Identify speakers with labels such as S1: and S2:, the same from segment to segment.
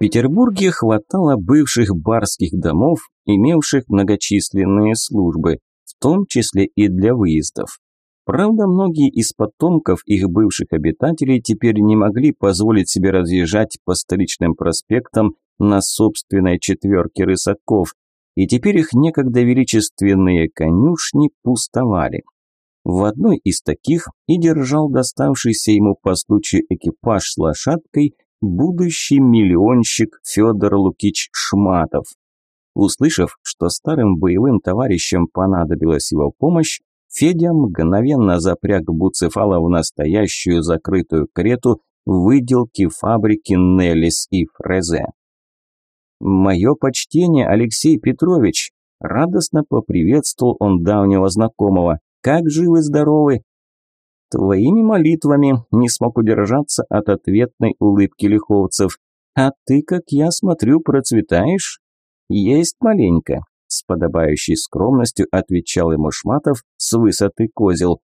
S1: Петербурге хватало бывших барских домов, имевших многочисленные службы, в том числе и для выездов. Правда, многие из потомков их бывших обитателей теперь не могли позволить себе разъезжать по столичным проспектам на собственной четверке рысаков, и теперь их некогда величественные конюшни пустовали. В одной из таких и держал доставшийся ему по случаю экипаж с лошадкой будущий миллионщик Федор Лукич Шматов. Услышав, что старым боевым товарищам понадобилась его помощь, Федя мгновенно запряг Буцефала в настоящую закрытую карету выделки фабрики Неллис и Фрезе. «Мое почтение, Алексей Петрович!» Радостно поприветствовал он давнего знакомого. «Как живы-здоровы?» Твоими молитвами не смог удержаться от ответной улыбки лиховцев. А ты, как я смотрю, процветаешь? Есть маленько. С подобающей скромностью отвечал ему Шматов с высоты козел.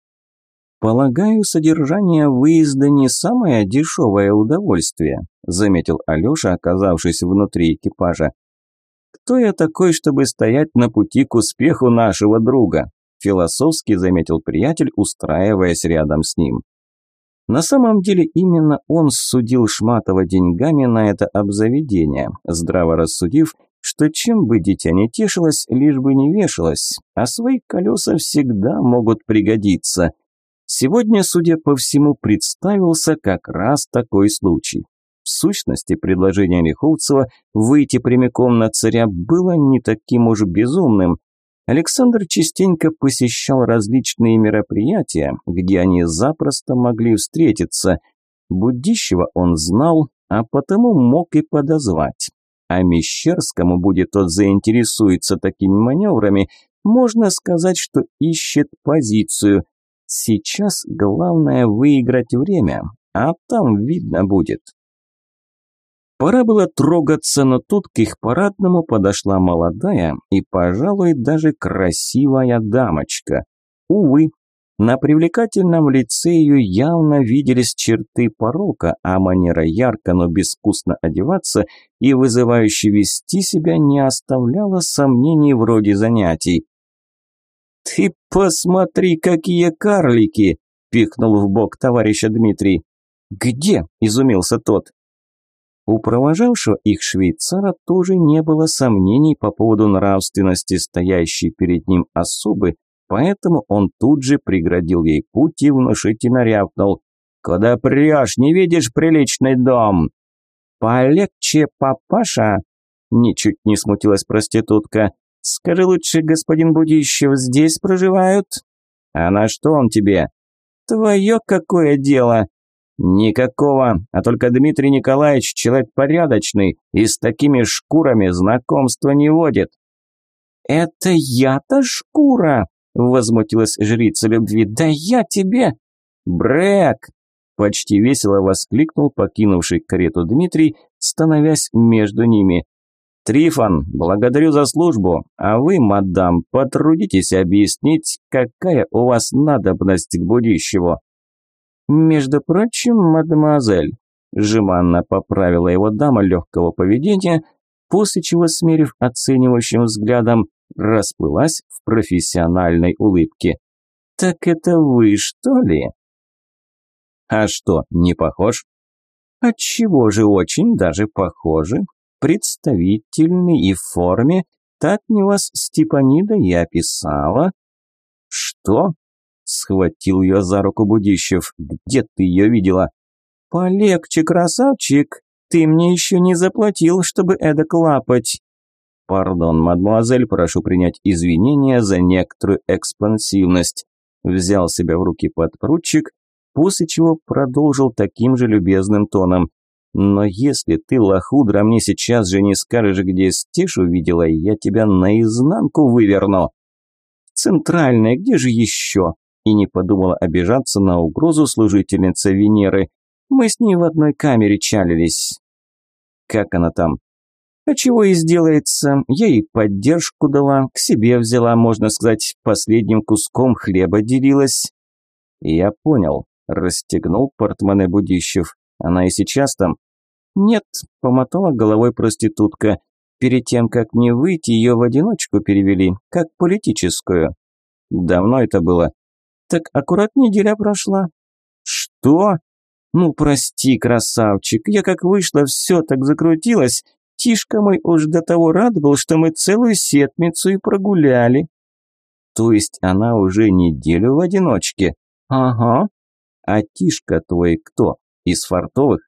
S1: «Полагаю, содержание выезда не самое дешевое удовольствие», заметил Алеша, оказавшись внутри экипажа. «Кто я такой, чтобы стоять на пути к успеху нашего друга?» Философски заметил приятель, устраиваясь рядом с ним. На самом деле именно он судил Шматова деньгами на это обзаведение, здраво рассудив, что чем бы дитя не тешилось, лишь бы не вешалось, а свои колеса всегда могут пригодиться. Сегодня, судя по всему, представился как раз такой случай. В сущности, предложение Лиховцева выйти прямиком на царя было не таким уж безумным, Александр частенько посещал различные мероприятия, где они запросто могли встретиться. Будищева он знал, а потому мог и подозвать. А Мещерскому, будет тот заинтересуется такими маневрами, можно сказать, что ищет позицию. Сейчас главное выиграть время, а там видно будет. Пора было трогаться, но тут к их парадному подошла молодая и, пожалуй, даже красивая дамочка. Увы, на привлекательном лице ее явно виделись черты порока, а манера ярко, но безвкусно одеваться и вызывающе вести себя не оставляла сомнений вроде занятий. «Ты посмотри, какие карлики!» – пихнул в бок товарища Дмитрий. «Где?» – изумился тот. У провожавшего их швейцара тоже не было сомнений по поводу нравственности стоящей перед ним особы, поэтому он тут же преградил ей путь и внушительно рявкнул. «Куда прешь? Не видишь приличный дом?» «Полегче, папаша!» Ничуть не смутилась проститутка. «Скажи лучше, господин Будищев здесь проживают?» «А на что он тебе?» «Твое какое дело?» «Никакого, а только Дмитрий Николаевич человек порядочный и с такими шкурами знакомства не водит». «Это я-то шкура!» – возмутилась жрица любви. «Да я тебе!» «Брэк!» – почти весело воскликнул покинувший карету Дмитрий, становясь между ними. «Трифон, благодарю за службу, а вы, мадам, потрудитесь объяснить, какая у вас надобность к будущему». «Между прочим, мадемуазель», – жеманно поправила его дама легкого поведения, после чего, смерив оценивающим взглядом, расплылась в профессиональной улыбке. «Так это вы, что ли?» «А что, не похож?» «Отчего же очень даже похожи. Представительный и в форме. Так мне вас Степанида и описала». «Что?» Схватил ее за руку Будищев. «Где ты ее видела?» «Полегче, красавчик. Ты мне еще не заплатил, чтобы эдак лапать». «Пардон, мадемуазель, прошу принять извинения за некоторую экспансивность». Взял себя в руки подпрутчик, после чего продолжил таким же любезным тоном. «Но если ты, лохудра, мне сейчас же не скажешь, где Стешу видела, я тебя наизнанку выверну». «Центральная, где же еще?» И не подумала обижаться на угрозу служительницы Венеры. Мы с ней в одной камере чалились. Как она там? А чего и сделается, я ей поддержку дала, к себе взяла, можно сказать, последним куском хлеба делилась. Я понял, расстегнул портмоне Будищев. Она и сейчас там. Нет, помотала головой проститутка. Перед тем, как мне выйти, ее в одиночку перевели, как политическую. Давно это было. Так аккурат неделя прошла. Что? Ну, прости, красавчик, я как вышла, все так закрутилось. Тишка мой уж до того рад был, что мы целую сетмицу и прогуляли. То есть она уже неделю в одиночке? Ага. А Тишка твой кто? Из фартовых?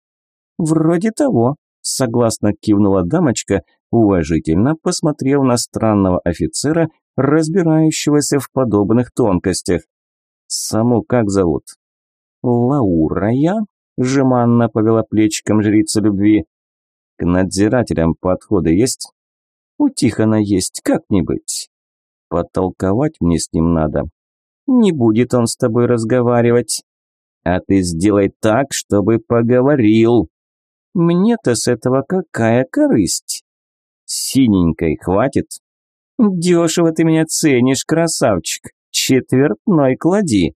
S1: Вроде того, согласно кивнула дамочка, уважительно посмотрев на странного офицера, разбирающегося в подобных тонкостях. «Саму как зовут?» «Лаура я?» – жеманно повела плечиком жрица любви. «К надзирателям подходы есть?» «У Тихона есть, как-нибудь». «Потолковать мне с ним надо». «Не будет он с тобой разговаривать». «А ты сделай так, чтобы поговорил». «Мне-то с этого какая корысть?» «Синенькой хватит?» «Дешево ты меня ценишь, красавчик. Четвертной клади».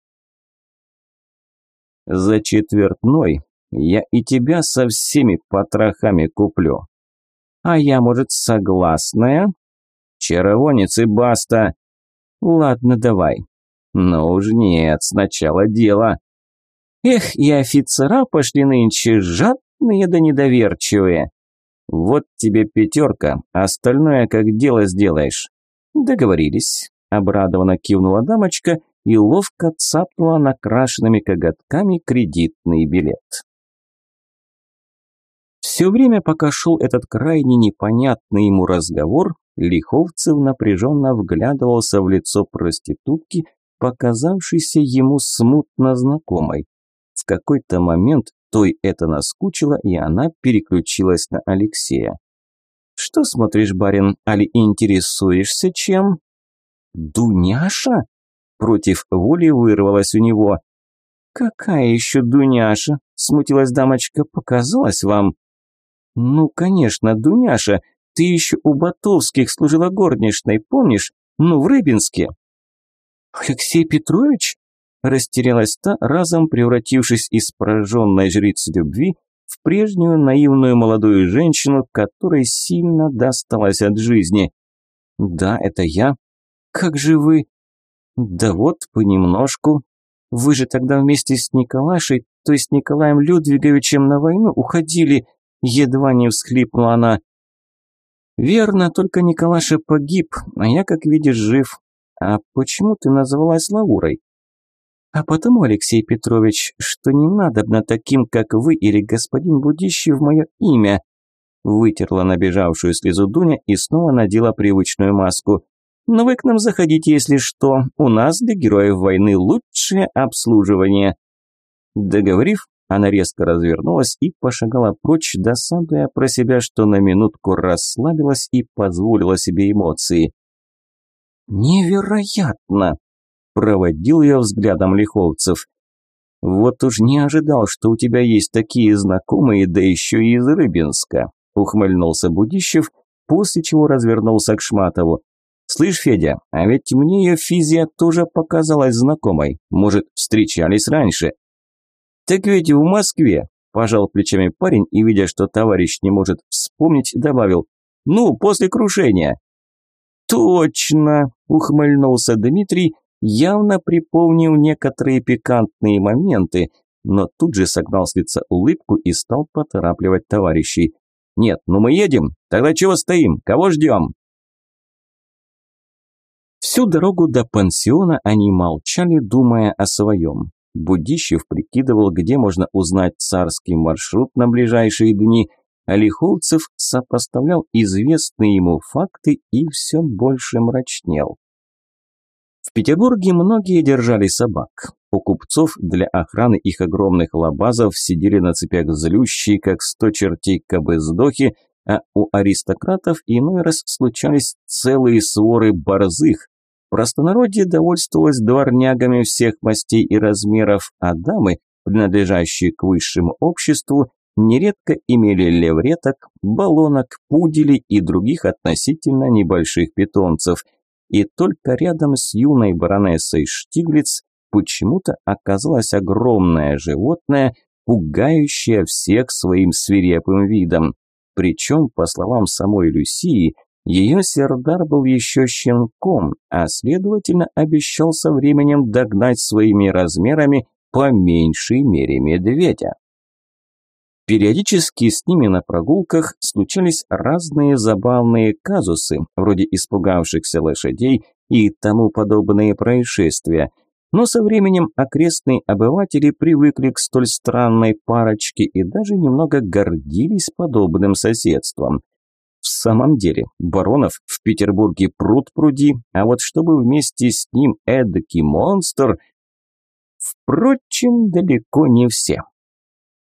S1: «За четвертной я и тебя со всеми потрохами куплю». «А я, может, согласная?» «Чаровонец и баста». «Ладно, давай». «Ну уж нет, сначала дело». «Эх, и офицера пошли нынче жадные да недоверчивые». «Вот тебе пятерка, остальное как дело сделаешь». «Договорились», – обрадованно кивнула дамочка и ловко цапнула накрашенными коготками кредитный билет. Все время, пока шел этот крайне непонятный ему разговор, Лиховцев напряженно вглядывался в лицо проститутки, показавшейся ему смутно знакомой. В какой-то момент той это наскучило, и она переключилась на Алексея. «Что смотришь, барин, али интересуешься чем?» «Дуняша?» Против воли вырвалась у него. «Какая еще Дуняша?» – смутилась дамочка. «Показалось вам?» «Ну, конечно, Дуняша. Ты еще у Батовских служила горничной, помнишь? Ну, в Рыбинске». «Алексей Петрович?» Растерялась та, разом превратившись из пораженной жрицы любви в прежнюю наивную молодую женщину, которой сильно досталось от жизни. «Да, это я. Как же вы...» «Да вот, понемножку. Вы же тогда вместе с Николашей, то есть Николаем Людвиговичем на войну уходили...» Едва не всхлипнула она. «Верно, только Николаша погиб, а я, как видишь, жив. А почему ты называлась Лаурой?» А потому, Алексей Петрович, что не надо на таким, как вы или господин Будищев, мое имя. Вытерла набежавшую слезу Дуня и снова надела привычную маску. Но вы к нам заходите, если что. У нас для героев войны лучшее обслуживание. Договорив, она резко развернулась и пошагала прочь, досадуя про себя, что на минутку расслабилась и позволила себе эмоции. «Невероятно!» Проводил ее взглядом Лиховцев. «Вот уж не ожидал, что у тебя есть такие знакомые, да еще и из Рыбинска», ухмыльнулся Будищев, после чего развернулся к Шматову. «Слышь, Федя, а ведь мне ее физия тоже показалась знакомой. Может, встречались раньше?» «Так ведь в Москве», – пожал плечами парень и, видя, что товарищ не может вспомнить, добавил. «Ну, после крушения». «Точно!» – ухмыльнулся Дмитрий явно припомнил некоторые пикантные моменты, но тут же согнал с лица улыбку и стал поторапливать товарищей. «Нет, ну мы едем? Тогда чего стоим? Кого ждем?» Всю дорогу до пансиона они молчали, думая о своем. Будищев прикидывал, где можно узнать царский маршрут на ближайшие дни, а Лиховцев сопоставлял известные ему факты и все больше мрачнел. В Петербурге многие держали собак. У купцов для охраны их огромных лабазов сидели на цепях злющие, как сто чертей кобы-сдохи, а у аристократов иной раз случались целые своры борзых. Простонародье довольствовалось дворнягами всех мастей и размеров, а дамы, принадлежащие к высшему обществу, нередко имели левреток, баллонок, пуделей и других относительно небольших питомцев – и только рядом с юной баронессой Штиглиц почему-то оказалось огромное животное, пугающая всех своим свирепым видом. Причем, по словам самой Люсии, ее Сердар был еще щенком, а следовательно обещал со временем догнать своими размерами по меньшей мере медведя. Периодически с ними на прогулках случались разные забавные казусы, вроде испугавшихся лошадей и тому подобные происшествия, но со временем окрестные обыватели привыкли к столь странной парочке и даже немного гордились подобным соседством. В самом деле, баронов в Петербурге пруд пруди, а вот чтобы вместе с ним эдакий монстр... Впрочем, далеко не все.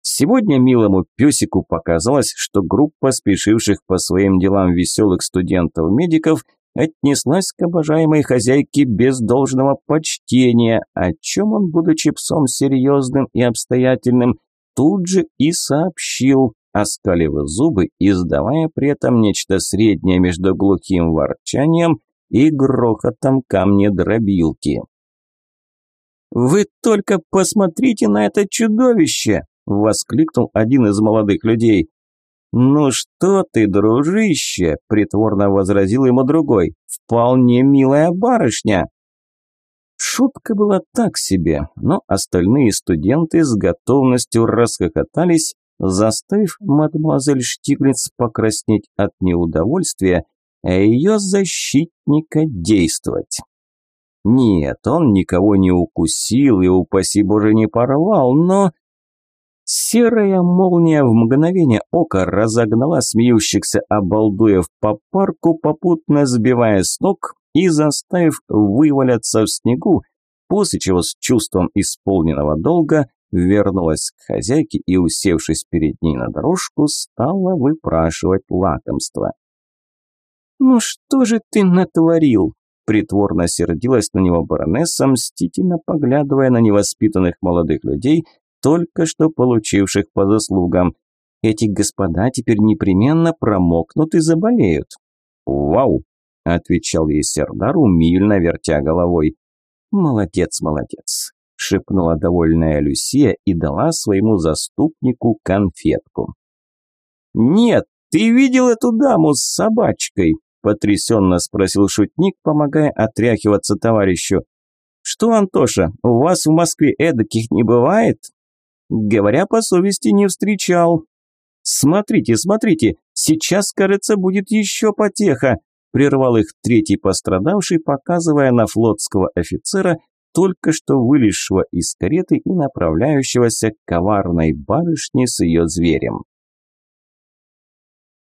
S1: Сегодня милому песику показалось, что группа спешивших по своим делам веселых студентов-медиков отнеслась к обожаемой хозяйке без должного почтения, о чем он, будучи псом серьезным и обстоятельным, тут же и сообщил, оскалив зубы издавая при этом нечто среднее между глухим ворчанием и грохотом камнедробилки. «Вы только посмотрите на это чудовище!» – воскликнул один из молодых людей. «Ну что ты, дружище!» – притворно возразил ему другой. «Вполне милая барышня!» Шутка была так себе, но остальные студенты с готовностью расхохотались заставив мадемуазель Штиглиц покраснеть от неудовольствия, а ее защитника действовать. Нет, он никого не укусил и, упаси боже, не порвал, но... Серая молния в мгновение ока разогнала смеющихся обалдуев по парку, попутно сбивая с ног и заставив вываляться в снегу, после чего с чувством исполненного долга вернулась к хозяйке и, усевшись перед ней на дорожку, стала выпрашивать лакомство. «Ну что же ты натворил?» Притворно сердилась на него баронесса, мстительно поглядывая на невоспитанных молодых людей, только что получивших по заслугам. Эти господа теперь непременно промокнут и заболеют. «Вау!» – отвечал ей Сердар, умильно вертя головой. «Молодец, молодец шепнула довольная Люсия и дала своему заступнику конфетку. «Нет, ты видел эту даму с собачкой?» – потрясенно спросил шутник, помогая отряхиваться товарищу. «Что, Антоша, у вас в Москве эдаких не бывает?» «Говоря по совести, не встречал». «Смотрите, смотрите, сейчас, кажется, будет еще потеха», – прервал их третий пострадавший, показывая на флотского офицера, только что вылезшего из кареты и направляющегося к коварной барышне с ее зверем.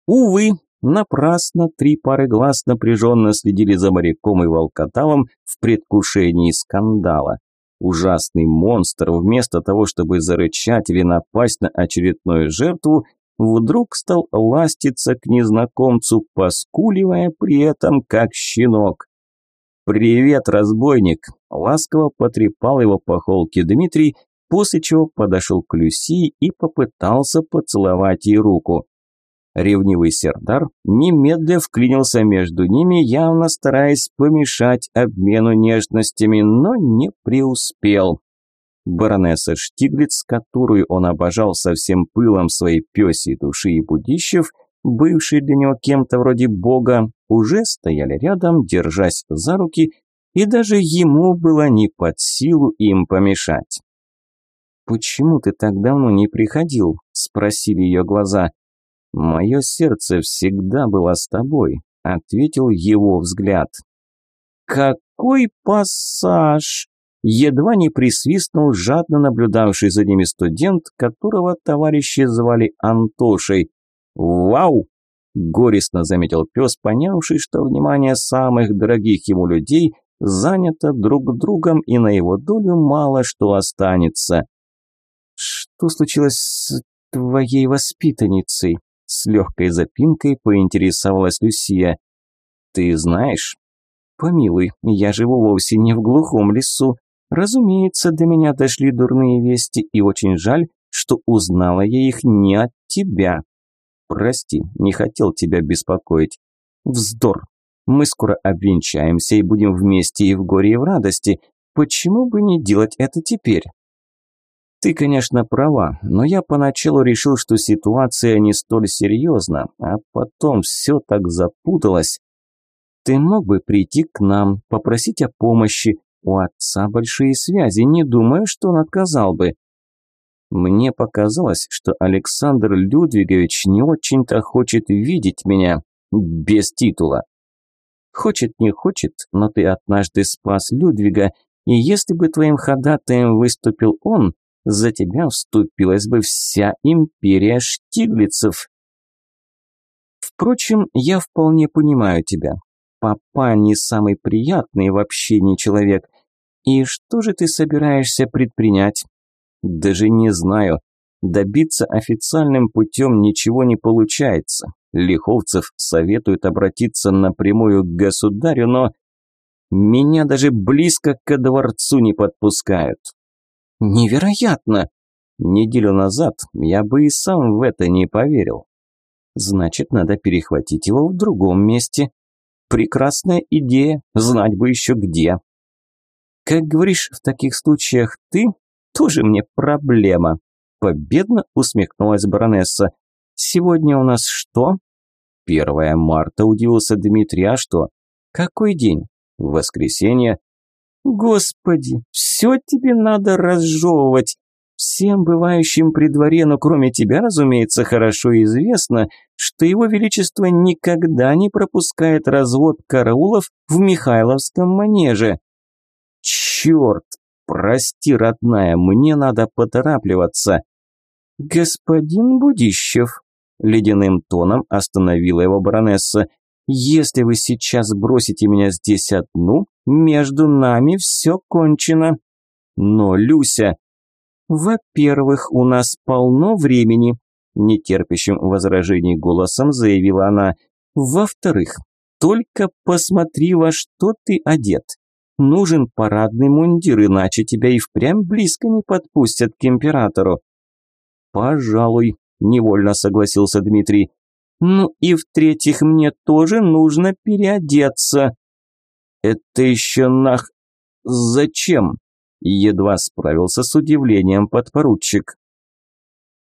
S1: Увы, напрасно три пары глаз напряженно следили за моряком и волкодавом в предвкушении скандала. Ужасный монстр, вместо того, чтобы зарычать или напасть на очередную жертву, вдруг стал ластиться к незнакомцу, поскуливая при этом как щенок. «Привет, разбойник!» – ласково потрепал его по холке Дмитрий, после чего подошел к Люси и попытался поцеловать ей руку. Ревнивый Сердар немедля вклинился между ними, явно стараясь помешать обмену нежностями, но не преуспел. Баронесса Штиглиц, которую он обожал со всем пылом своей пёсей души и будищев, бывший для него кем-то вроде бога, уже стояли рядом, держась за руки, и даже ему было не под силу им помешать. «Почему ты так давно не приходил?» – спросили ее глаза. «Мое сердце всегда было с тобой», – ответил его взгляд. «Какой пассаж!» Едва не присвистнул жадно наблюдавший за ними студент, которого товарищи звали Антошей. «Вау!» – горестно заметил пес, понявший, что внимание самых дорогих ему людей занято друг другом и на его долю мало что останется. «Что случилось с твоей воспитанницей?» – с легкой запинкой поинтересовалась Люсия. «Ты знаешь?» «Помилуй, я живу вовсе не в глухом лесу. Разумеется, до меня дошли дурные вести, и очень жаль, что узнала я их не от тебя». Прости, не хотел тебя беспокоить. Вздор. Мы скоро обвенчаемся и будем вместе и в горе, и в радости. Почему бы не делать это теперь? Ты, конечно, права, но я поначалу решил, что ситуация не столь серьезна, а потом все так запуталось. Ты мог бы прийти к нам, попросить о помощи. У отца большие связи, не думаю, что он отказал бы. Мне показалось, что Александр Людвигович не очень-то хочет видеть меня без титула. Хочет, не хочет, но ты однажды спас Людвига, и если бы твоим ходатаем выступил он, за тебя вступилась бы вся империя Штиглицев. Впрочем, я вполне понимаю тебя. Папа не самый приятный в общении человек. И что же ты собираешься предпринять? Даже не знаю. Добиться официальным путем ничего не получается. Лиховцев советует обратиться напрямую к государю, но меня даже близко к дворцу не подпускают. Невероятно! Неделю назад я бы и сам в это не поверил. Значит, надо перехватить его в другом месте. Прекрасная идея, знать бы еще где. Как говоришь в таких случаях ты, тоже мне проблема. Победно усмехнулась баронесса. Сегодня у нас что? Первое марта, удивился Дмитрий, а что? Какой день? Воскресенье. Господи, все тебе надо разжевывать. Всем бывающим при дворе, но кроме тебя, разумеется, хорошо известно, что его величество никогда не пропускает развод караулов в Михайловском манеже. Черт, прости, родная, мне надо поторапливаться. Господин Будищев, ледяным тоном остановила его баронесса, если вы сейчас бросите меня здесь одну, между нами все кончено. Но, Люся, во-первых, у нас полно времени, нетерпящим возражений голосом заявила она. Во-вторых, только посмотри, во что ты одет. Нужен парадный мундир, иначе тебя и впрямь близко не подпустят к императору. Пожалуй, невольно согласился Дмитрий. Ну и в-третьих, мне тоже нужно переодеться. Это еще нах... Зачем? Едва справился с удивлением подпоручик.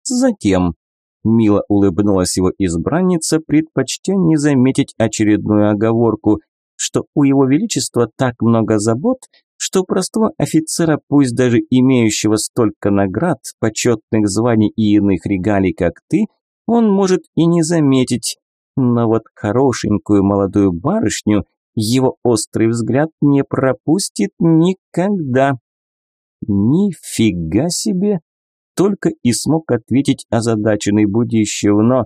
S1: Затем, мило улыбнулась его избранница, предпочтя не заметить очередную оговорку, что у его величества так много забот, что простого офицера, пусть даже имеющего столько наград, почетных званий и иных регалий, как ты, он может и не заметить, но вот хорошенькую молодую барышню его острый взгляд не пропустит никогда. Нифига себе! Только и смог ответить озадаченный Будищев, но...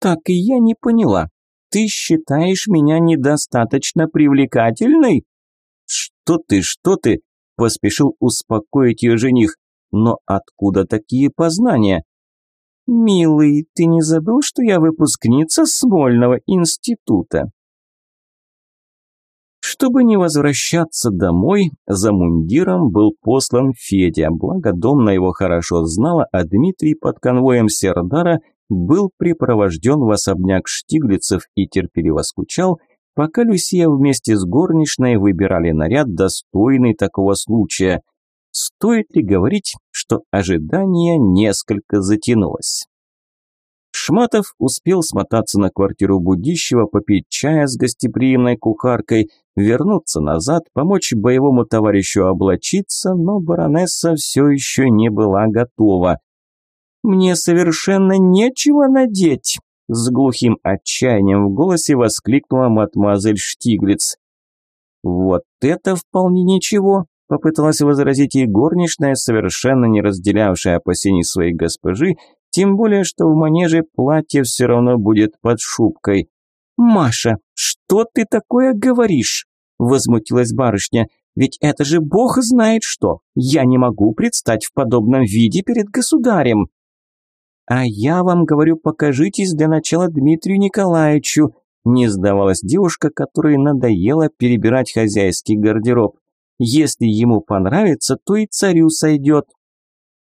S1: Так и я не поняла. Ты считаешь меня недостаточно привлекательной? Что ты, что ты? Поспешил успокоить ее жених. Но откуда такие познания? «Милый, ты не забыл, что я выпускница Смольного института?» Чтобы не возвращаться домой, за мундиром был послан Федя, благо дом на его хорошо знала, а Дмитрий под конвоем Сердара был припровожден в особняк Штиглицев и терпеливо скучал, пока Люсия вместе с горничной выбирали наряд, достойный такого случая. Стоит ли говорить, что ожидание несколько затянулось? Шматов успел смотаться на квартиру Будищева, попить чая с гостеприимной кухаркой, вернуться назад, помочь боевому товарищу облачиться, но баронесса все еще не была готова. «Мне совершенно нечего надеть!» С глухим отчаянием в голосе воскликнула мадемуазель Штиглиц. «Вот это вполне ничего!» Попыталась возразить ей горничная, совершенно не разделявшая опасений своей госпожи, тем более, что в манеже платье все равно будет под шубкой. «Маша, что ты такое говоришь?» – возмутилась барышня. «Ведь это же бог знает что! Я не могу предстать в подобном виде перед государем!» «А я вам говорю, покажитесь для начала Дмитрию Николаевичу», не сдавалась девушка, которой надоело перебирать хозяйский гардероб. «Если ему понравится, то и царю сойдет».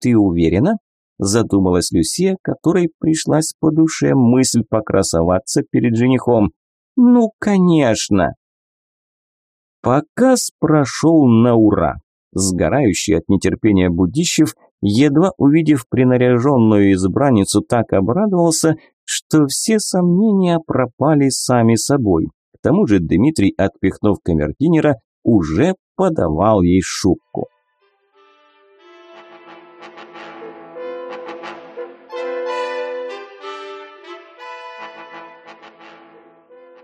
S1: «Ты уверена?» задумалась Люсия, которой пришлась по душе мысль покрасоваться перед женихом. «Ну, конечно!» Показ прошел на ура. Сгорающий от нетерпения Будищев едва увидев принаряженную избранницу, так обрадовался, что все сомнения пропали сами собой. К тому же Дмитрий, отпихнув камердинера, уже подавал ей шубку.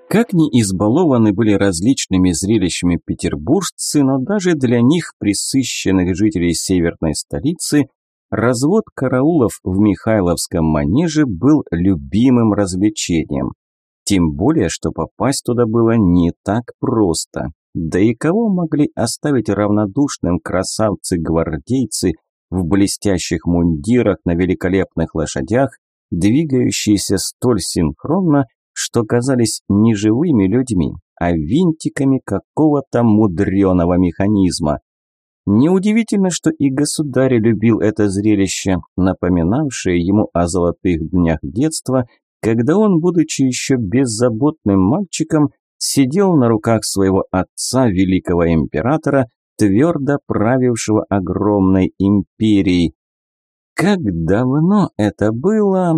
S1: Как ни избалованы были различными зрелищами петербуржцы, но даже для них, присыщенных жителей северной столицы, развод караулов в Михайловском манеже был любимым развлечением. Тем более, что попасть туда было не так просто. Да и кого могли оставить равнодушным красавцы-гвардейцы в блестящих мундирах на великолепных лошадях, двигающиеся столь синхронно, что казались не живыми людьми, а винтиками какого-то мудреного механизма. Неудивительно, что и государь любил это зрелище, напоминавшее ему о золотых днях детства, когда он, будучи еще беззаботным мальчиком, сидел на руках своего отца, великого императора, твердо правившего огромной империей. Как давно это было,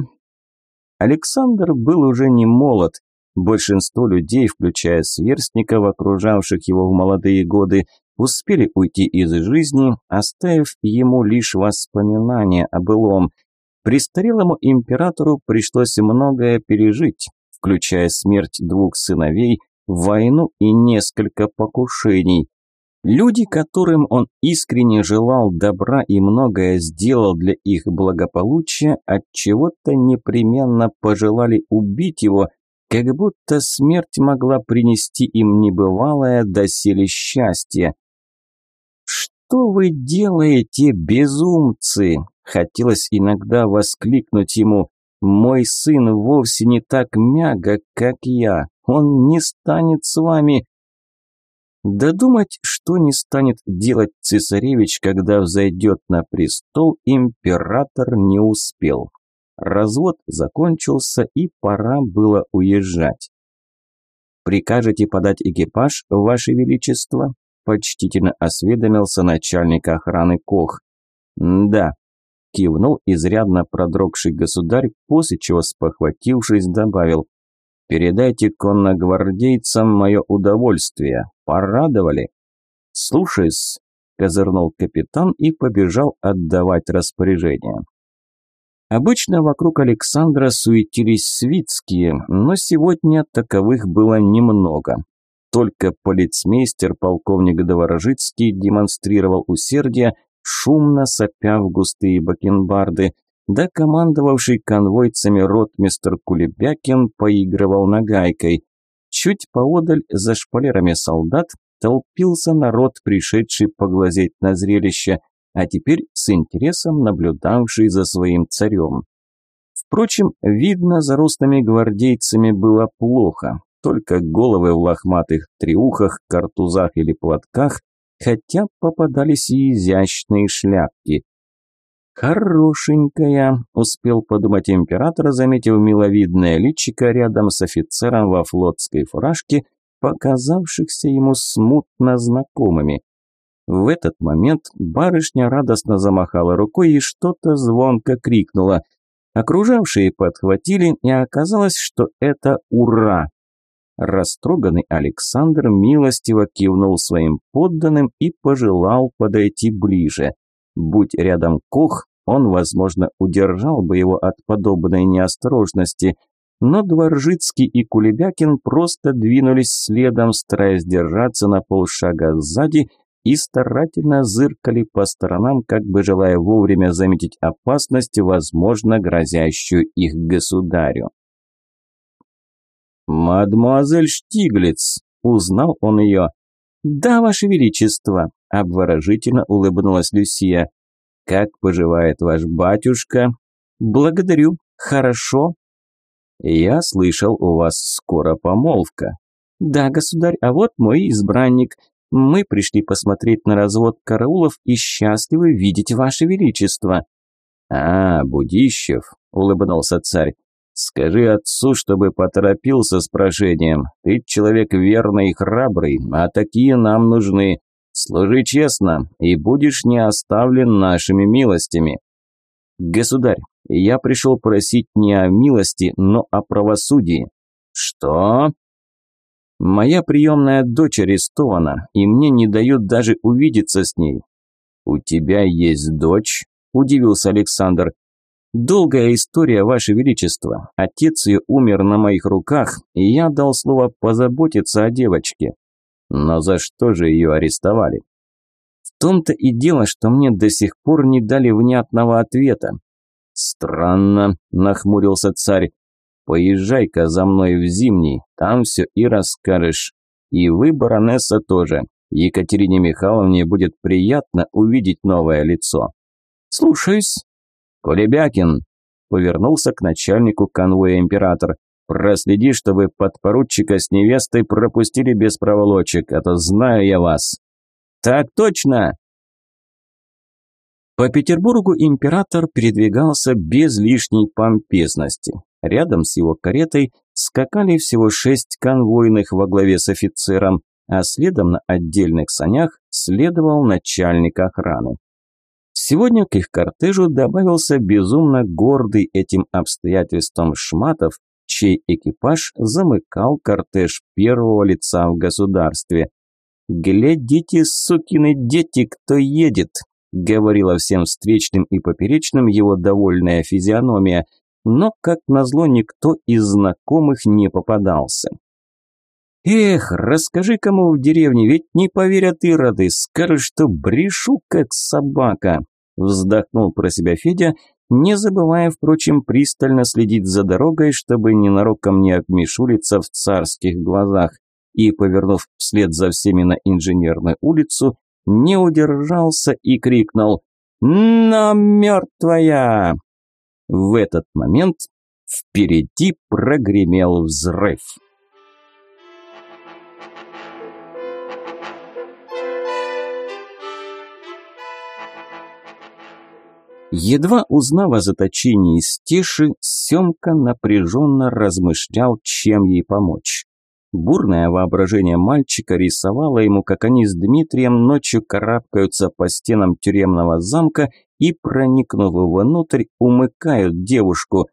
S1: Александр был уже не молод. Большинство людей, включая сверстников, окружавших его в молодые годы, успели уйти из жизни, оставив ему лишь воспоминания о былом. Престарелому императору пришлось многое пережить, включая смерть двух сыновей, войну и несколько покушений. Люди, которым он искренне желал добра и многое сделал для их благополучия, от чего-то непременно пожелали убить его, как будто смерть могла принести им небывалое доселе счастье. «Что вы делаете, безумцы?» Хотелось иногда воскликнуть ему. «Мой сын вовсе не так мягок, как я. Он не станет с вами Додумать, что не станет делать цесаревич, когда взойдет на престол, император не успел. Развод закончился и пора было уезжать. «Прикажете подать экипаж, Ваше Величество?» – почтительно осведомился начальник охраны Кох. «Да», – кивнул изрядно продрогший государь, после чего, спохватившись, добавил – Передайте конногвардейцам мое удовольствие. Порадовали?» «Слушаюсь», – козырнул капитан и побежал отдавать распоряжение. Обычно вокруг Александра суетились свитские, но сегодня таковых было немного. Только полицмейстер полковник Доворожицкий демонстрировал усердие, шумно сопя в густые бакенбарды – да командовавший конвойцами ротмистр Кулебякин поигрывал нагайкой. Чуть поодаль за шпалерами солдат толпился народ, пришедший поглазеть на зрелище, а теперь с интересом наблюдавший за своим царем. Впрочем, видно, за ростными гвардейцами было плохо, только головы в лохматых триухах, картузах или платках, хотя попадались и изящные шляпки. «Хорошенькая», – успел подумать император, заметив миловидное личико рядом с офицером во флотской фуражке, показавшихся ему смутно знакомыми. В этот момент барышня радостно замахала рукой и что-то звонко крикнула. Окружавшие подхватили, и оказалось, что это «Ура!». Растроганный Александр милостиво кивнул своим подданным и пожелал подойти ближе. Будь рядом Кох, он, возможно, удержал бы его от подобной неосторожности, но Дворжицкий и Кулебякин просто двинулись следом, стараясь держаться на полшага сзади и старательно зыркали по сторонам, как бы желая вовремя заметить опасность, возможно, грозящую их государю. «Мадемуазель Штиглиц!» – узнал он ее. «Да, Ваше Величество!» – обворожительно улыбнулась Люсия. «Как поживает ваш батюшка?» «Благодарю. Хорошо». «Я слышал, у вас скоро помолвка». «Да, государь, а вот мой избранник. Мы пришли посмотреть на развод караулов и счастливы видеть ваше величество». «А, Будищев», – улыбнулся царь. «Скажи отцу, чтобы поторопился с прошением. Ты человек верный и храбрый, а такие нам нужны. Служи честно, и будешь не оставлен нашими милостями. Государь, я пришел просить не о милости, но о правосудии. Что? Моя приемная дочь арестована, и мне не дают даже увидеться с ней. У тебя есть дочь? Удивился Александр. Долгая история, Ваше Величество. Отец ее умер на моих руках, и я дал слово позаботиться о девочке. Но за что же ее арестовали? В том-то и дело, что мне до сих пор не дали внятного ответа. Странно, нахмурился царь. Поезжай-ка за мной в Зимний, там все и расскажешь. И вы, баронесса, тоже. Екатерине Михайловне будет приятно увидеть новое лицо. Слушаюсь. Колебякин повернулся к начальнику конвоя император. Проследи, чтобы подпоручика с невестой пропустили без проволочек, а то знаю я вас. Так точно. По Петербургу император передвигался без лишней помпезности. Рядом с его каретой скакали всего шесть конвойных во главе с офицером, а следом на отдельных санях следовал начальник охраны. Сегодня к их кортежу добавился безумно гордый этим обстоятельством Шматов, чей экипаж замыкал кортеж первого лица в государстве. «Глядите, сукины дети, кто едет!» – говорила всем встречным и поперечным его довольная физиономия, но, как назло, никто из знакомых не попадался. «Эх, расскажи кому в деревне, ведь не поверят ироды, скажут, что брешу, как собака!» Вздохнул про себя Федя не забывая, впрочем, пристально следить за дорогой, чтобы ненароком не обмешулиться в царских глазах, и, повернув вслед за всеми на инженерную улицу, не удержался и крикнул «На мертвая!». В этот момент впереди прогремел взрыв. Едва узнав о заточении Стеши, Семка напряженно размышлял, чем ей помочь. Бурное воображение мальчика рисовало ему, как они с Дмитрием ночью карабкаются по стенам тюремного замка и, проникнув внутрь, умыкают девушку.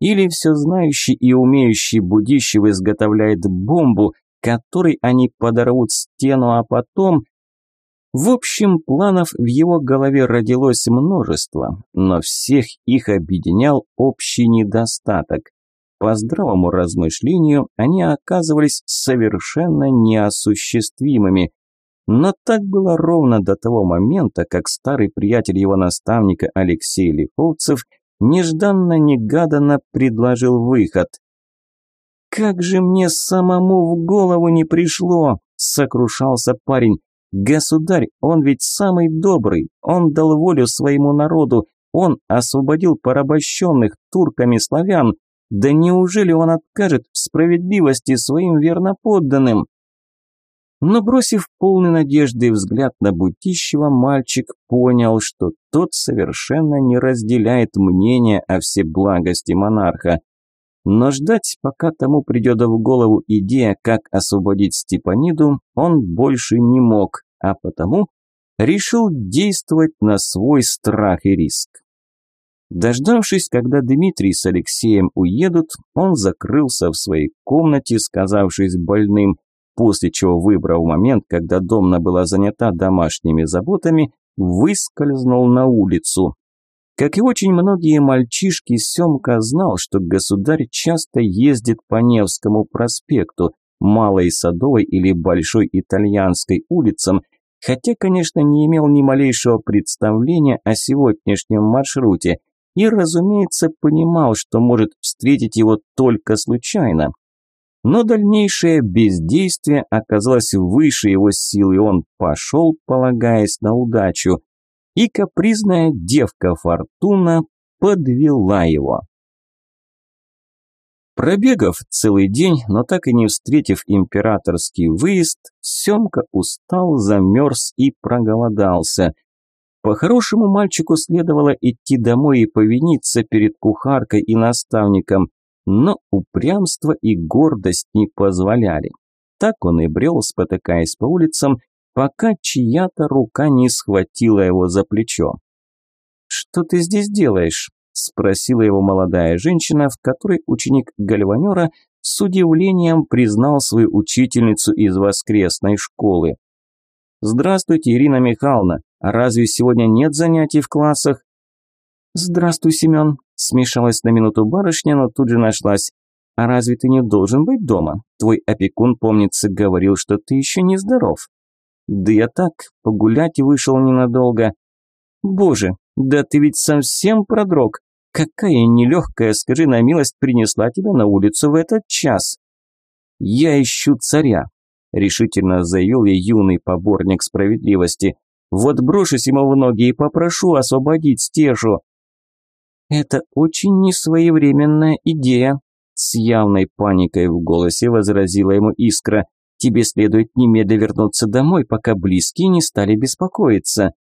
S1: Или все знающий и умеющий Будищев изготовляет бомбу, которой они подорвут стену, а потом в общем, планов в его голове родилось множество, но всех их объединял общий недостаток. По здравому размышлению они оказывались совершенно неосуществимыми. Но так было ровно до того момента, как старый приятель его наставника Алексей Лиховцев нежданно-негаданно предложил выход. «Как же мне самому в голову не пришло!» – сокрушался парень. Государь, он ведь самый добрый, он дал волю своему народу, он освободил порабощенных турками славян. Да неужели он откажет в справедливости своим верноподданным? Но бросив полный надежды взгляд на Бутищева, мальчик понял, что тот совершенно не разделяет мнение о всеблагости монарха. Но ждать, пока тому придет в голову идея, как освободить Степаниду, он больше не мог, а потому решил действовать на свой страх и риск. Дождавшись, когда Дмитрий с Алексеем уедут, он закрылся в своей комнате, сказавшись больным, после чего, выбрав момент, когда домна была занята домашними заботами, выскользнул на улицу. Как и очень многие мальчишки, Семка знал, что государь часто ездит по Невскому проспекту, Малой Садовой или Большой Итальянской улицам, хотя, конечно, не имел ни малейшего представления о сегодняшнем маршруте и, разумеется, понимал, что может встретить его только случайно. Но дальнейшее бездействие оказалось выше его сил, и он пошел, полагаясь на удачу и капризная девка Фортуна подвела его. Пробегав целый день, но так и не встретив императорский выезд, Семка устал, замерз и проголодался. По-хорошему мальчику следовало идти домой и повиниться перед кухаркой и наставником, но упрямство и гордость не позволяли. Так он и брел, спотыкаясь по улицам, пока чья-то рука не схватила его за плечо. «Что ты здесь делаешь?» – спросила его молодая женщина, в которой ученик гальванера с удивлением признал свою учительницу из воскресной школы. «Здравствуйте, Ирина Михайловна. Разве сегодня нет занятий в классах?» «Здравствуй, Семен», – смешалась на минуту барышня, но тут же нашлась. «А разве ты не должен быть дома? Твой опекун, помнится, говорил, что ты еще не здоров». «Да я так, погулять вышел ненадолго». «Боже, да ты ведь совсем продрог. Какая нелегкая, скажи на милость, принесла тебя на улицу в этот час?» «Я ищу царя», – решительно заявил я юный поборник справедливости. «Вот брошусь ему в ноги и попрошу освободить стежу». «Это очень несвоевременная идея», – с явной паникой в голосе возразила ему Искра. «Тебе следует немедля вернуться домой, пока близкие не стали беспокоиться».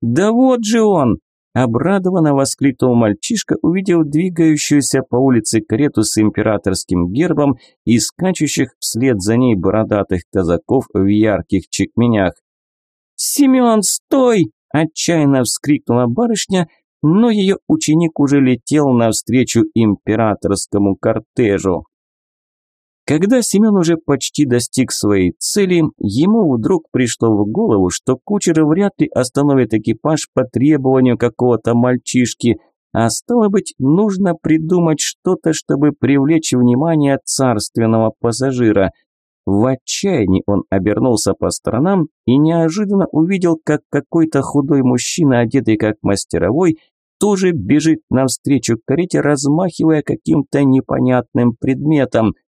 S1: «Да вот же он!» Обрадованно воскликнул мальчишка, увидев двигающуюся по улице карету с императорским гербом и скачущих вслед за ней бородатых казаков в ярких чекменях. «Семен, стой!» – отчаянно вскрикнула барышня, но ее ученик уже летел навстречу императорскому кортежу. Когда Семен уже почти достиг своей цели, ему вдруг пришло в голову, что кучер вряд ли остановит экипаж по требованию какого-то мальчишки, а стало быть, нужно придумать что-то, чтобы привлечь внимание царственного пассажира. В отчаянии он обернулся по сторонам и неожиданно увидел, как какой-то худой мужчина, одетый как мастеровой, тоже бежит навстречу карете, размахивая каким-то непонятным предметом –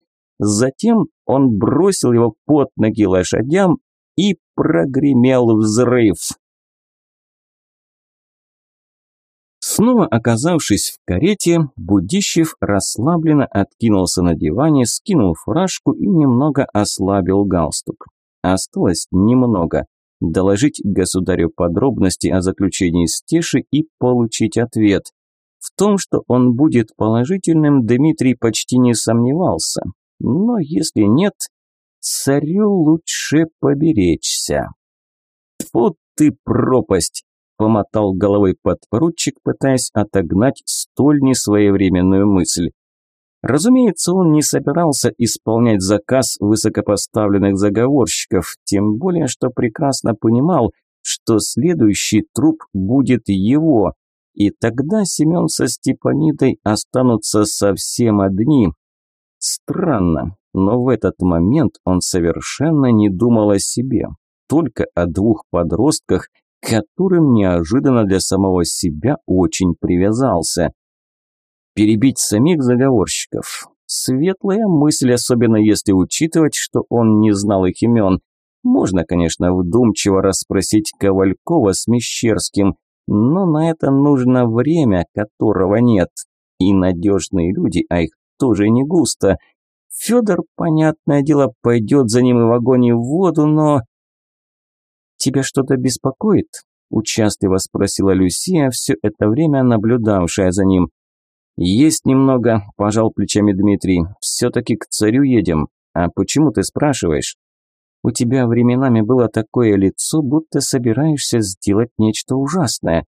S1: Затем он бросил его под ноги лошадям и прогремел взрыв. Снова оказавшись в карете, Будищев расслабленно откинулся на диване, скинул фуражку и немного ослабил галстук. Осталось немного. Доложить государю подробности о заключении стеши и получить ответ. В том, что он будет положительным, Дмитрий почти не сомневался. Но если нет, царю лучше поберечься. Тьфу ты пропасть! Помотал головой подпоручик, пытаясь отогнать столь несвоевременную мысль. Разумеется, он не собирался исполнять заказ высокопоставленных заговорщиков, тем более, что прекрасно понимал, что следующий труп будет его, и тогда Семен со Степанидой останутся совсем одни, Странно, но в этот момент он совершенно не думал о себе, только о двух подростках, которым неожиданно для самого себя очень привязался. Перебить самих заговорщиков. Светлая мысль, особенно если учитывать, что он не знал их имен. Можно, конечно, вдумчиво расспросить Ковалькова с Мещерским, но на это нужно время, которого нет. И надежные люди, а их тоже не густо. Федор, понятное дело, пойдет за ним и в огонь и в воду, но... «Тебя что-то беспокоит?» – участливо спросила Люсия, все это время наблюдавшая за ним. «Есть немного», – пожал плечами Дмитрий. «Все-таки к царю едем. А почему ты спрашиваешь?» «У тебя временами было такое лицо, будто собираешься сделать нечто ужасное».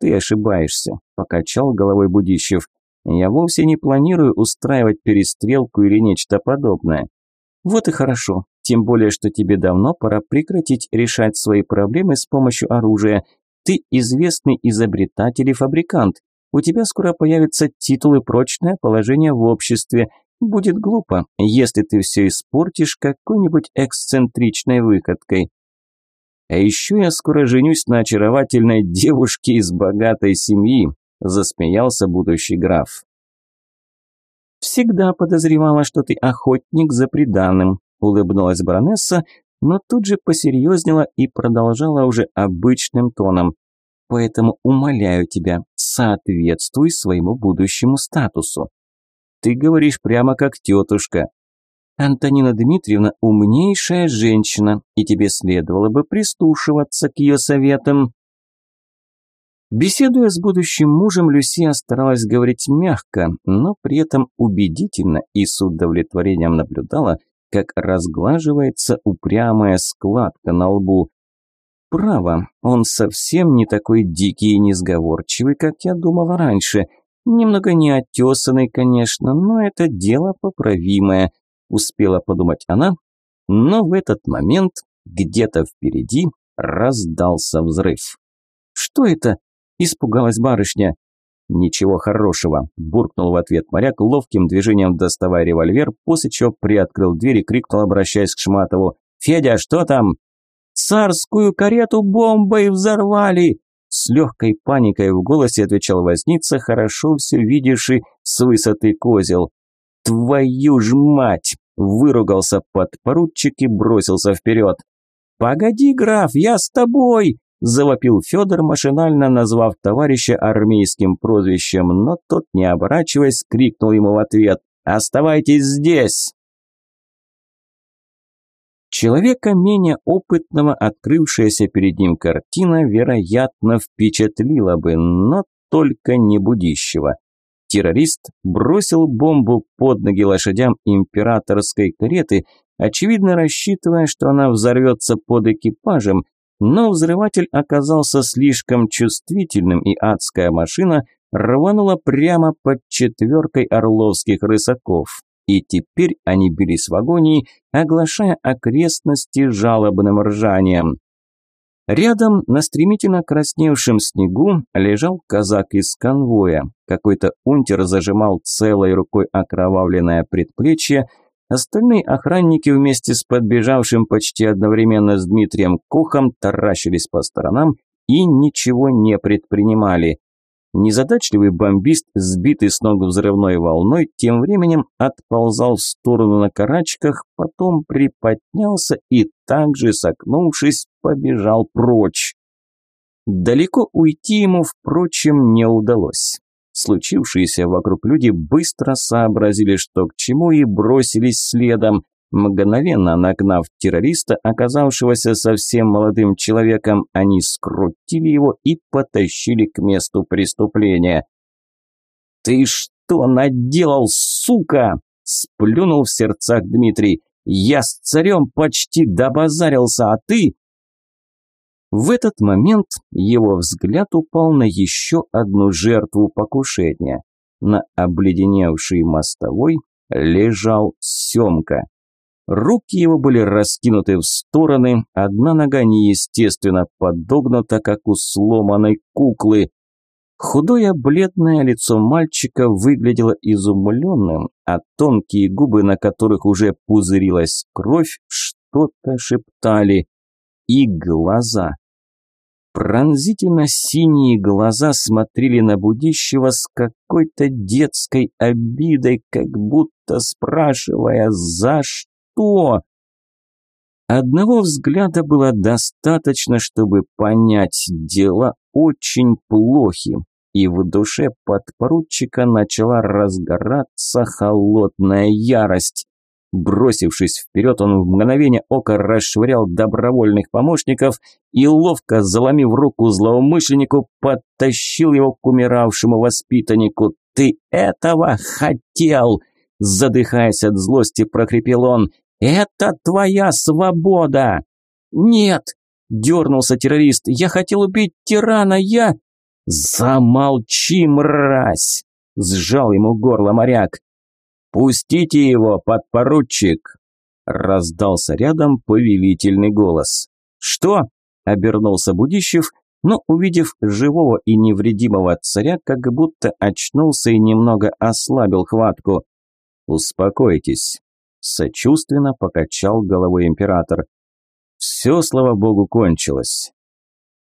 S1: «Ты ошибаешься», – покачал головой Будищев. Я вовсе не планирую устраивать перестрелку или нечто подобное. Вот и хорошо, тем более, что тебе давно пора прекратить решать свои проблемы с помощью оружия. Ты известный изобретатель и фабрикант. У тебя скоро появятся титулы прочное положение в обществе. Будет глупо, если ты все испортишь какой-нибудь эксцентричной выходкой. А еще я скоро женюсь на очаровательной девушке из богатой семьи, засмеялся будущий граф. «Всегда подозревала, что ты охотник за преданным», – улыбнулась баронесса, но тут же посерьезнела и продолжала уже обычным тоном. «Поэтому умоляю тебя, соответствуй своему будущему статусу». «Ты говоришь прямо как тетушка». «Антонина Дмитриевна умнейшая женщина, и тебе следовало бы прислушиваться к ее советам», Беседуя с будущим мужем, Люсия старалась говорить мягко, но при этом убедительно и с удовлетворением наблюдала, как разглаживается упрямая складка на лбу. Право, он совсем не такой дикий и несговорчивый, как я думала раньше. Немного неотесанный, конечно, но это дело поправимое, успела подумать она, но в этот момент где-то впереди раздался взрыв. «Что это?» – испугалась барышня. «Ничего хорошего», – буркнул в ответ моряк, ловким движением доставая револьвер, после чего приоткрыл дверь и крикнул, обращаясь к Шматову. «Федя, что там?» «Царскую карету бомбой взорвали!» С легкой паникой в голосе отвечал возница, хорошо все видевший с высоты козел. «Твою ж мать!» – выругался подпоручик и бросился вперед. «Погоди, граф, я с тобой!» – завопил Федор, машинально назвав товарища армейским прозвищем, но тот, не оборачиваясь, крикнул ему в ответ «Оставайтесь здесь!» Человека менее опытного открывшаяся перед ним картина, вероятно, впечатлила бы, но только не будущего. Террорист бросил бомбу под ноги лошадям императорской кареты, очевидно рассчитывая, что она взорвется под экипажем, но взрыватель оказался слишком чувствительным, и адская машина рванула прямо под четверкой орловских рысаков. И теперь они бились в агонии, оглашая окрестности жалобным ржанием. Рядом на стремительно красневшем снегу лежал казак из конвоя. Какой-то унтер зажимал целой рукой окровавленное предплечье, Остальные охранники вместе с подбежавшим почти одновременно с Дмитрием Кухом таращились по сторонам и ничего не предпринимали. Незадачливый бомбист, сбитый с ног взрывной волной, тем временем отползал в сторону на карачках, потом приподнялся и также, согнувшись, побежал прочь. Далеко уйти ему, впрочем, не удалось. Случившиеся вокруг люди быстро сообразили, что к чему, и бросились следом. Мгновенно нагнав террориста, оказавшегося совсем молодым человеком, они скрутили его и потащили к месту преступления. «Ты что наделал, сука?» – сплюнул в сердцах Дмитрий. «Я с царем почти добазарился, а ты...» В этот момент его взгляд упал на еще одну жертву покушения. На обледеневшей мостовой лежал Семка. Руки его были раскинуты в стороны, одна нога неестественно подогнута, как у сломанной куклы. Худое бледное лицо мальчика выглядело изумленным, а тонкие губы, на которых уже пузырилась кровь, что-то шептали. И глаза. Пронзительно синие глаза смотрели на будущего с какой-то детской обидой, как будто спрашивая «За что?». Одного взгляда было достаточно, чтобы понять, дела очень плохи, и в душе подпоручика начала разгораться холодная ярость. Бросившись вперед, он в мгновение ока расшвырял добровольных помощников и, ловко заломив руку злоумышленнику, подтащил его к умиравшему воспитаннику. «Ты этого хотел!» Задыхаясь от злости, прохрипел он. «Это твоя свобода!» «Нет!» – дернулся террорист. «Я хотел убить тирана, я...» «Замолчи, мразь!» – сжал ему горло моряк. «Пустите его, подпоручик!» – раздался рядом повелительный голос. «Что?» – обернулся Будищев, но, увидев живого и невредимого царя, как будто очнулся и немного ослабил хватку. «Успокойтесь, Сочувственно покачал головой император. Все, слава богу, кончилось.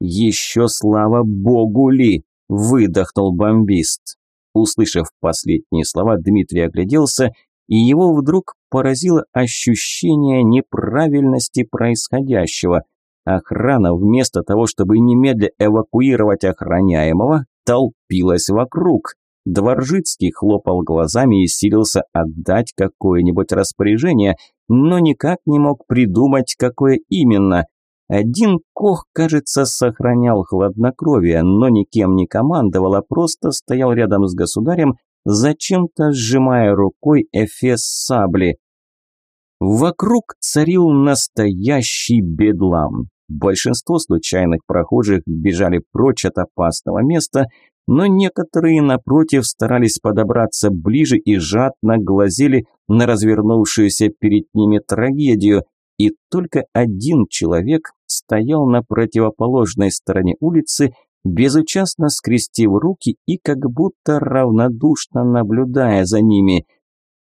S1: Еще слава богу ли, выдохнул бомбист. Услышав последние слова, Дмитрий огляделся, и его вдруг поразило ощущение неправильности происходящего. Охрана вместо того, чтобы немедля эвакуировать охраняемого, толпилась вокруг. Дворжицкий хлопал глазами и силился отдать какое-нибудь распоряжение, но никак не мог придумать, какое именно. Один Кох, кажется, сохранял хладнокровие, но никем не командовал, а просто стоял рядом с государем, зачем-то сжимая рукой эфес сабли. Вокруг царил настоящий бедлам. Большинство случайных прохожих бежали прочь от опасного места, но некоторые, напротив, старались подобраться ближе и жадно глазели на развернувшуюся перед ними трагедию, и только один человек стоял на противоположной стороне улицы, безучастно скрестив руки и как будто равнодушно наблюдая за ними.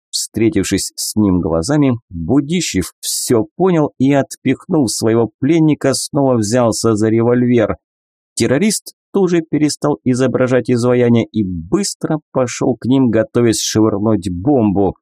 S1: Встретившись с ним глазами, Будищев все понял и, отпихнув своего пленника, снова взялся за револьвер. Террорист тоже перестал изображать изваяние и быстро пошел к ним, готовясь швырнуть бомбу.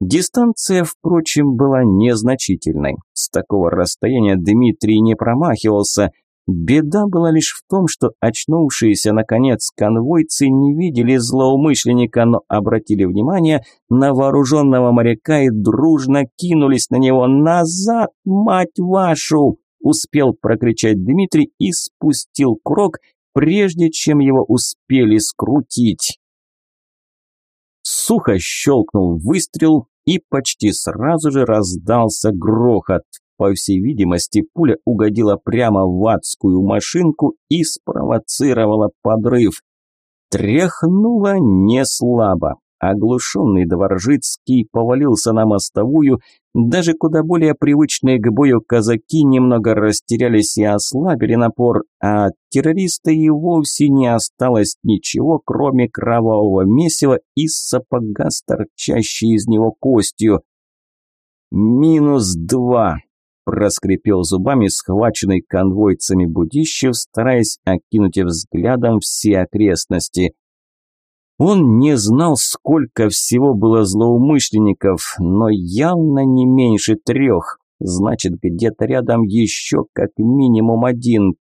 S1: Дистанция, впрочем, была незначительной. С такого расстояния Дмитрий не промахивался. Беда была лишь в том, что очнувшиеся, наконец, конвойцы не видели злоумышленника, но обратили внимание на вооруженного моряка и дружно кинулись на него «Назад, мать вашу!» Успел прокричать Дмитрий и спустил курок, прежде чем его успели скрутить. Сухо щелкнул выстрел, и почти сразу же раздался грохот. По всей видимости, пуля угодила прямо в адскую машинку и спровоцировала подрыв. Тряхнуло не слабо. Оглушенный Дворжицкий повалился на мостовую, даже куда более привычные к бою казаки немного растерялись и ослабили напор, а от террориста и вовсе не осталось ничего, кроме кровавого месива и сапога торчащей из него костью. «Минус два», – проскрипел зубами схваченный конвойцами Будищев, стараясь окинуть взглядом все окрестности – он не знал, сколько всего было злоумышленников, но явно не меньше трех. Значит, где-то рядом еще как минимум один.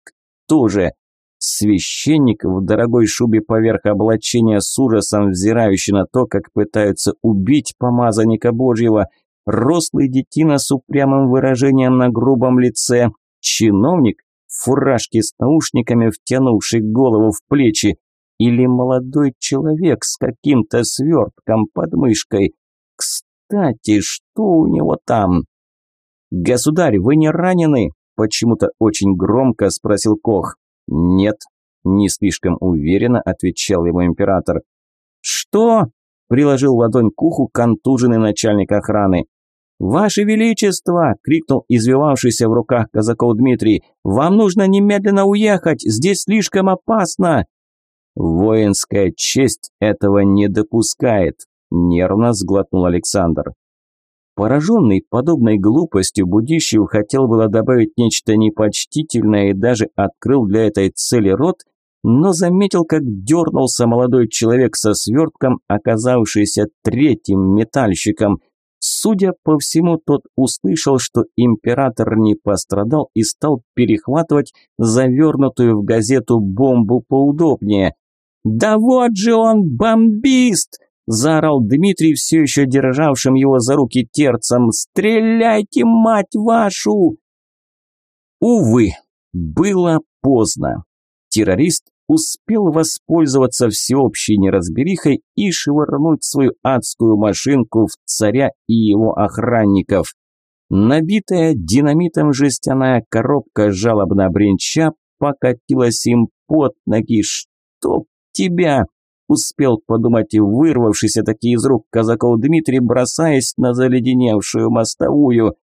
S1: Кто же? Священник в дорогой шубе поверх облачения с ужасом взирающий на то, как пытаются убить помазанника Божьего, рослый детина с упрямым выражением на грубом лице, чиновник в фуражке с наушниками, втянувший голову в плечи, или молодой человек с каким-то свертком под мышкой. Кстати, что у него там? «Государь, вы не ранены?» – почему-то очень громко спросил Кох. «Нет», – не слишком уверенно отвечал ему император. «Что?» – приложил ладонь к уху контуженный начальник охраны. «Ваше Величество!» – крикнул извивавшийся в руках казаков Дмитрий. «Вам нужно немедленно уехать! Здесь слишком опасно!» «Воинская честь этого не допускает», – нервно сглотнул Александр. Пораженный подобной глупостью, Будищев хотел было добавить нечто непочтительное и даже открыл для этой цели рот, но заметил, как дернулся молодой человек со свертком, оказавшийся третьим метальщиком. Судя по всему, тот услышал, что император не пострадал и стал перехватывать завернутую в газету бомбу поудобнее. «Да вот же он, бомбист!» – заорал Дмитрий, все еще державшим его за руки терцем. «Стреляйте, мать вашу!» Увы, было поздно. Террорист успел воспользоваться всеобщей неразберихой и швырнуть свою адскую машинку в царя и его охранников. Набитая динамитом жестяная коробка жалобно бренча покатилась им под ноги. Чтоб тебя!» Успел подумать и вырвавшийся таки из рук казаков Дмитрий, бросаясь на заледеневшую мостовую.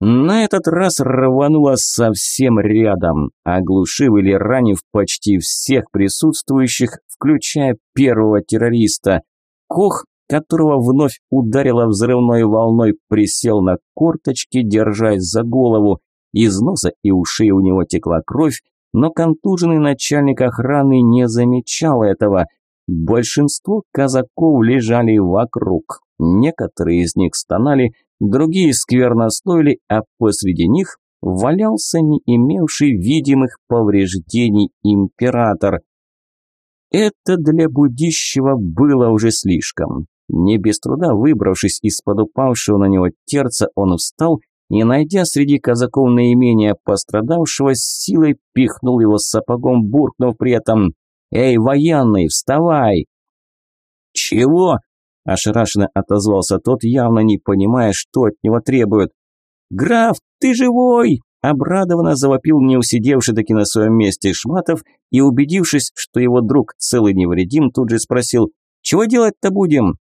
S1: На этот раз рвануло совсем рядом, оглушив или ранив почти всех присутствующих, включая первого террориста. Кох, которого вновь ударило взрывной волной, присел на корточки, держась за голову. Из носа и ушей у него текла кровь, но контуженный начальник охраны не замечал этого. Большинство казаков лежали вокруг. Некоторые из них стонали, другие скверно стоили, а посреди них валялся не имевший видимых повреждений император. Это для Будищева было уже слишком. Не без труда выбравшись из-под упавшего на него терца, он встал и, найдя среди казаков наименее пострадавшего, с силой пихнул его сапогом, буркнув при этом «Эй, военный, вставай!» «Чего?» – ошарашенно отозвался тот, явно не понимая, что от него требуют. «Граф, ты живой!» Обрадованно завопил не усидевший таки на своем месте Шматов и, убедившись, что его друг целый невредим, тут же спросил «Чего делать-то будем?»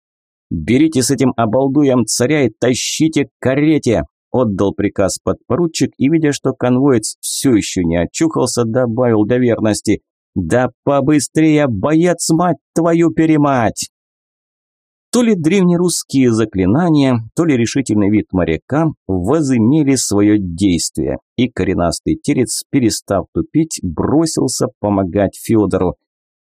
S1: «Берите с этим обалдуем царя и тащите к карете!» Отдал приказ подпоручик и, видя, что конвоец все еще не очухался, добавил до верности «Да побыстрее, боец, мать твою перемать!» То ли древнерусские заклинания, то ли решительный вид моряка возымели свое действие, и коренастый терец, перестав тупить, бросился помогать Федору.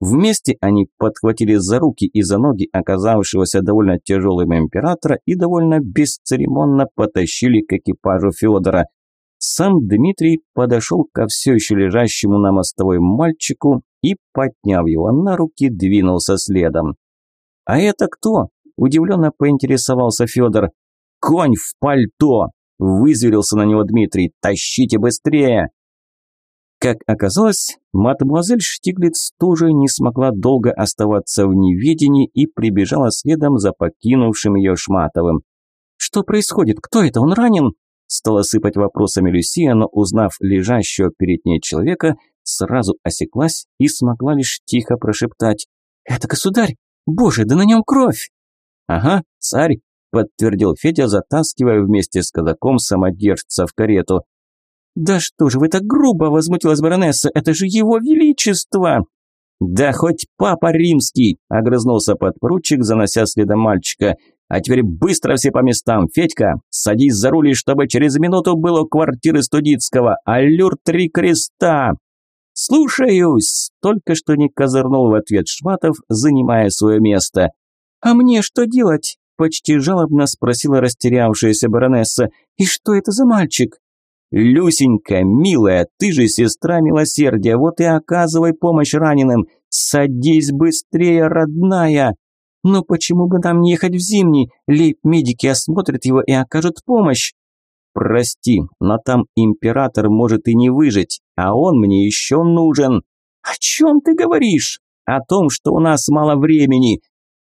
S1: Вместе они подхватили за руки и за ноги оказавшегося довольно тяжелым императора и довольно бесцеремонно потащили к экипажу Федора. Сам Дмитрий подошел ко все еще лежащему на мостовой мальчику и, подняв его на руки, двинулся следом. «А это кто?» – удивленно поинтересовался Федор. «Конь в пальто!» – вызверился на него Дмитрий. «Тащите быстрее!» Как оказалось, мадемуазель Штиглиц тоже не смогла долго оставаться в неведении и прибежала следом за покинувшим ее Шматовым. «Что происходит? Кто это? Он ранен?» Стала сыпать вопросами Люсия, но узнав лежащего перед ней человека, сразу осеклась и смогла лишь тихо прошептать. «Это государь! Боже, да на нем кровь!» «Ага, царь!» – подтвердил Федя, затаскивая вместе с казаком самодержца в карету. «Да что же вы так грубо!» – возмутилась баронесса. «Это же его величество!» «Да хоть папа римский!» – огрызнулся подпоручик, занося следом мальчика. «А теперь быстро все по местам! Федька, садись за руль, чтобы через минуту было у квартиры Студицкого! Аллюр три креста!» «Слушаюсь!» – только что не козырнул в ответ Шматов, занимая свое место. «А мне что делать?» – почти жалобно спросила растерявшаяся баронесса. «И что это за мальчик?» «Люсенька, милая, ты же сестра милосердия, вот и оказывай помощь раненым. Садись быстрее, родная!» «Но почему бы нам не ехать в зимний? Лейб-медики осмотрят его и окажут помощь». «Прости, но там император может и не выжить, а он мне еще нужен». «О чем ты говоришь?» «О том, что у нас мало времени.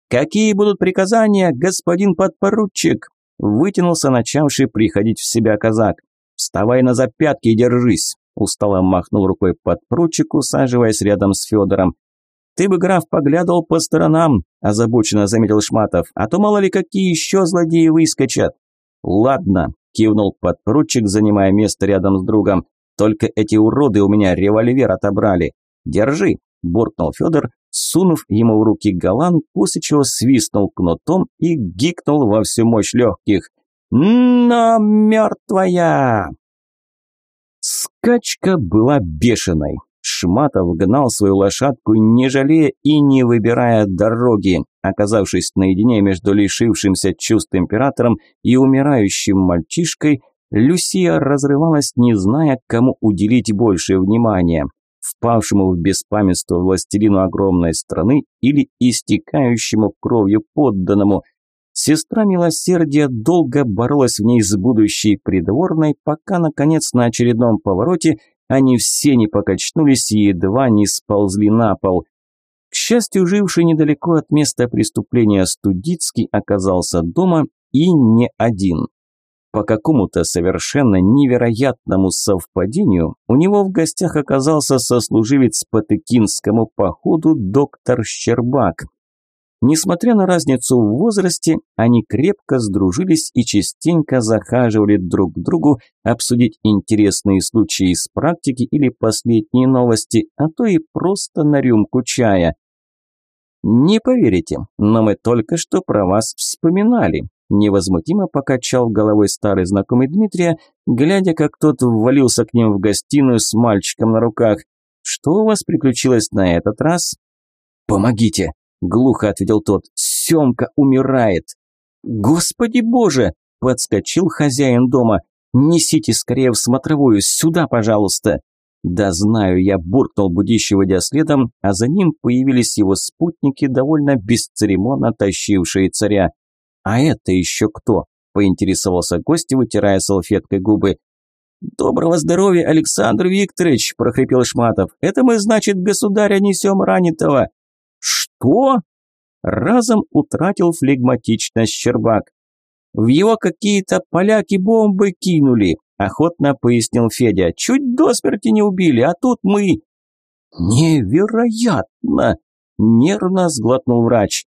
S1: Какие будут приказания, господин подпоручик?» Вытянулся начавший приходить в себя казак. «Вставай на запятки и держись!» Устало махнул рукой подпоручик, усаживаясь рядом с Федором. «Ты бы, граф, поглядывал по сторонам», – озабоченно заметил Шматов, «а то мало ли какие еще злодеи выскочат». «Ладно», – кивнул подпоручик, занимая место рядом с другом, «только эти уроды у меня револьвер отобрали. Держи», – буркнул Федор, сунув ему в руки галан, после чего свистнул кнутом и гикнул во всю мощь легких. Но мертвая!» Скачка была бешеной. Шматов гнал свою лошадку, не жалея и не выбирая дороги. Оказавшись наедине между лишившимся чувств императором и умирающим мальчишкой, Люсия разрывалась, не зная, кому уделить больше внимания – впавшему в беспамятство властелину огромной страны или истекающему кровью подданному – Сестра милосердия долго боролась в ней с будущей придворной, пока, наконец, на очередном повороте они все не покачнулись и едва не сползли на пол. К счастью, живший недалеко от места преступления Студицкий оказался дома и не один. По какому-то совершенно невероятному совпадению у него в гостях оказался сослуживец по тыкинскому походу доктор Щербак – Несмотря на разницу в возрасте, они крепко сдружились и частенько захаживали друг к другу обсудить интересные случаи из практики или последние новости, а то и просто на рюмку чая. «Не поверите, но мы только что про вас вспоминали», невозмутимо покачал головой старый знакомый Дмитрия, глядя, как тот ввалился к ним в гостиную с мальчиком на руках. «Что у вас приключилось на этот раз?» «Помогите!» Глухо ответил тот. Семка умирает. Господи боже! Подскочил хозяин дома. Несите скорее в смотровую, сюда, пожалуйста. Да знаю, я буркнул будущего идя следом, а за ним появились его спутники, довольно бесцеремонно тащившие царя. А это еще кто? Поинтересовался гость, вытирая салфеткой губы. «Доброго здоровья, Александр Викторович!» – прохрипел Шматов. «Это мы, значит, государя несем ранитого!» «Что?» Разом утратил флегматичность Щербак. «В его какие-то поляки бомбы кинули», – охотно пояснил Федя. «Чуть до смерти не убили, а тут мы...» «Невероятно!» – нервно сглотнул врач.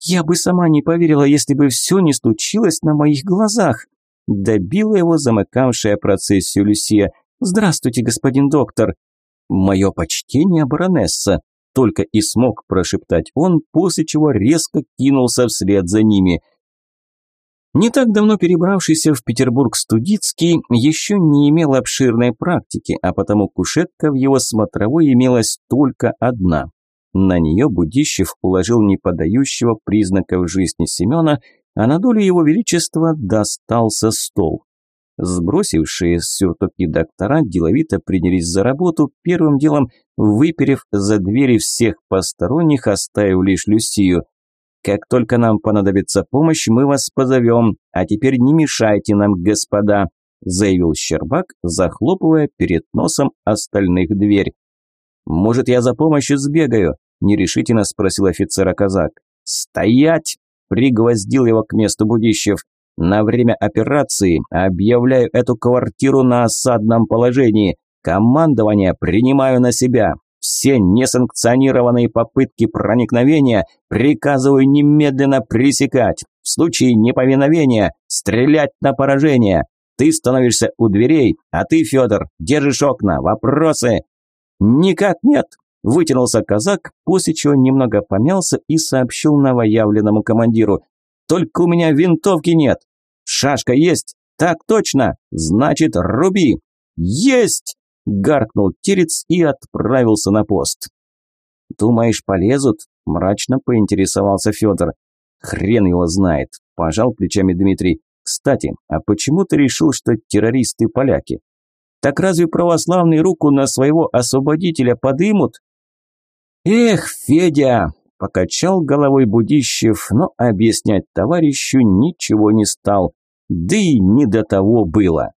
S1: «Я бы сама не поверила, если бы все не случилось на моих глазах», – добила его замыкавшая процессию Люсия. «Здравствуйте, господин доктор». «Мое почтение, баронесса», – только и смог прошептать он, после чего резко кинулся вслед за ними – не так давно перебравшийся в Петербург Студицкий еще не имел обширной практики, а потому кушетка в его смотровой имелась только одна. На нее Будищев уложил не подающего признаков жизни Семена, а на долю его величества достался стол. Сбросившие с сюртуки доктора деловито принялись за работу, первым делом выперев за двери всех посторонних, оставив лишь Люсию – как только нам понадобится помощь, мы вас позовем, а теперь не мешайте нам, господа», заявил Щербак, захлопывая перед носом остальных дверь. «Может, я за помощью сбегаю?» – нерешительно спросил офицера казак. «Стоять!» – пригвоздил его к месту Будищев. «На время операции объявляю эту квартиру на осадном положении. Командование принимаю на себя. Все несанкционированные попытки проникновения приказываю немедленно пресекать. В случае неповиновения стрелять на поражение. Ты становишься у дверей, а ты, Федор, держишь окна. Вопросы? Никак нет. Вытянулся казак, после чего немного помялся и сообщил новоявленному командиру. Только у меня винтовки нет. Шашка есть? Так точно. Значит, руби. Есть! гаркнул Терец и отправился на пост. «Думаешь, полезут?» – мрачно поинтересовался Федор. «Хрен его знает», – пожал плечами Дмитрий. «Кстати, а почему ты решил, что террористы поляки? Так разве православные руку на своего освободителя подымут?» «Эх, Федя!» – покачал головой Будищев, но объяснять товарищу ничего не стал. Да и не до того было.